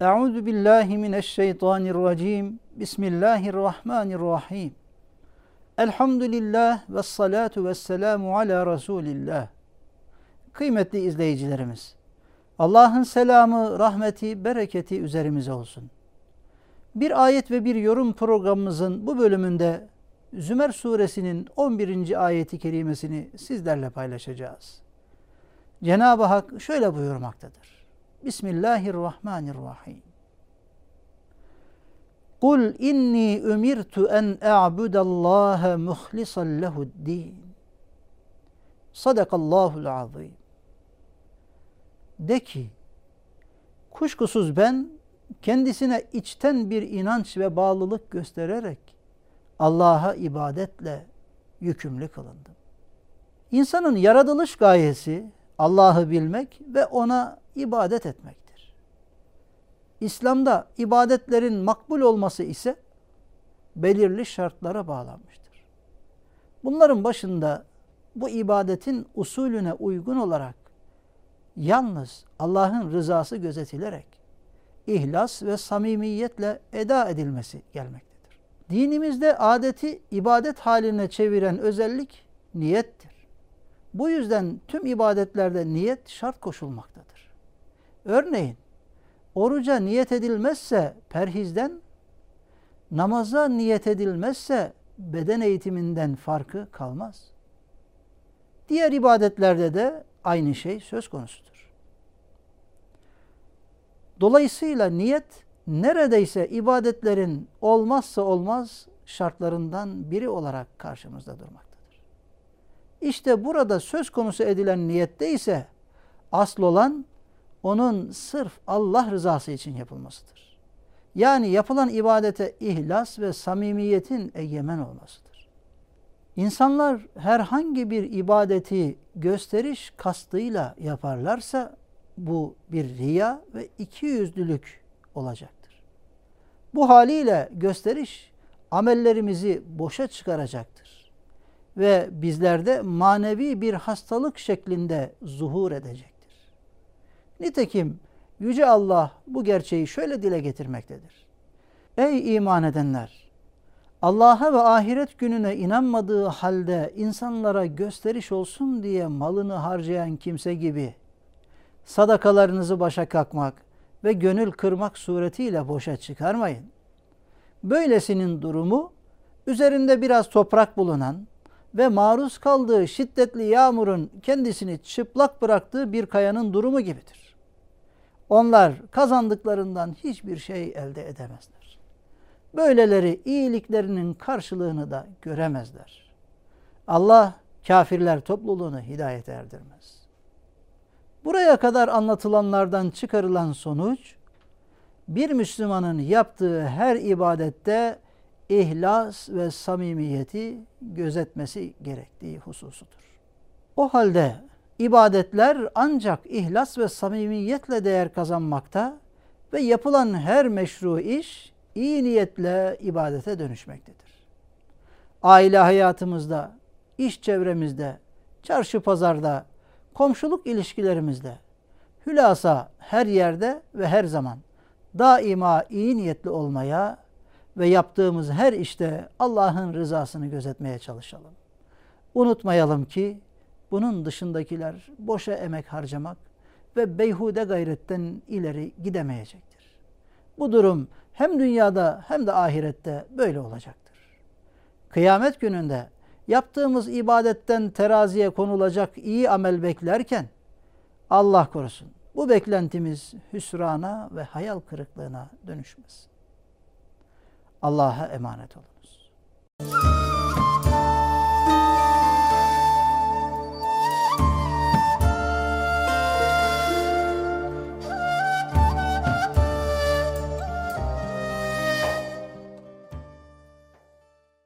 Euzu billahi mineşşeytanirracim. Bismillahirrahmanirrahim. Elhamdülillah ve salatu ve selamu ala Resulillah. Kıymetli izleyicilerimiz, Allah'ın selamı, rahmeti, bereketi üzerimize olsun. Bir ayet ve bir yorum programımızın bu bölümünde Zümer suresinin 11. ayeti kerimesini sizlerle paylaşacağız. Cenab-ı Hak şöyle buyurmaktadır. Bismillahirrahmanirrahim. Kul inni umirtu en a'budallaha muhlisan lehu'd-din. Sadakallahul azim. De ki, kuşkusuz ben kendisine içten bir inanç ve bağlılık göstererek Allah'a ibadetle yükümlü kılındım. İnsanın yaratılış gayesi Allah'ı bilmek ve ona ibadet etmektir. İslam'da ibadetlerin makbul olması ise belirli şartlara bağlanmıştır. Bunların başında bu ibadetin usulüne uygun olarak yalnız Allah'ın rızası gözetilerek ihlas ve samimiyetle eda edilmesi gelmektedir. Dinimizde adeti ibadet haline çeviren özellik niyettir. Bu yüzden tüm ibadetlerde niyet şart koşulmaktadır. Örneğin oruca niyet edilmezse perhizden, namaza niyet edilmezse beden eğitiminden farkı kalmaz. Diğer ibadetlerde de aynı şey söz konusudur. Dolayısıyla niyet neredeyse ibadetlerin olmazsa olmaz şartlarından biri olarak karşımızda durmaktadır. İşte burada söz konusu edilen niyette ise asıl olan onun sırf Allah rızası için yapılmasıdır. Yani yapılan ibadete ihlas ve samimiyetin egemen olmasıdır. İnsanlar herhangi bir ibadeti gösteriş kastıyla yaparlarsa bu bir riya ve ikiyüzlülük olacaktır. Bu haliyle gösteriş amellerimizi boşa çıkaracaktır ve bizlerde manevi bir hastalık şeklinde zuhur edecektir. Nitekim Yüce Allah bu gerçeği şöyle dile getirmektedir. Ey iman edenler! Allah'a ve ahiret gününe inanmadığı halde insanlara gösteriş olsun diye malını harcayan kimse gibi sadakalarınızı başa kakmak ve gönül kırmak suretiyle boşa çıkarmayın. Böylesinin durumu üzerinde biraz toprak bulunan ve maruz kaldığı şiddetli yağmurun kendisini çıplak bıraktığı bir kayanın durumu gibidir. Onlar kazandıklarından hiçbir şey elde edemezler. Böyleleri iyiliklerinin karşılığını da göremezler. Allah kafirler topluluğunu hidayet erdirmez. Buraya kadar anlatılanlardan çıkarılan sonuç, bir Müslümanın yaptığı her ibadette ihlas ve samimiyeti gözetmesi gerektiği hususudur. O halde ibadetler ancak ihlas ve samimiyetle değer kazanmakta ve yapılan her meşru iş iyi niyetle ibadete dönüşmektedir. Aile hayatımızda, iş çevremizde, çarşı pazarda, komşuluk ilişkilerimizde, hülasa her yerde ve her zaman daima iyi niyetli olmaya ve yaptığımız her işte Allah'ın rızasını gözetmeye çalışalım. Unutmayalım ki bunun dışındakiler boşa emek harcamak ve beyhude gayretten ileri gidemeyecektir. Bu durum hem dünyada hem de ahirette böyle olacaktır. Kıyamet gününde yaptığımız ibadetten teraziye konulacak iyi amel beklerken Allah korusun bu beklentimiz hüsrana ve hayal kırıklığına dönüşmez. Allah'a emanet olunuz.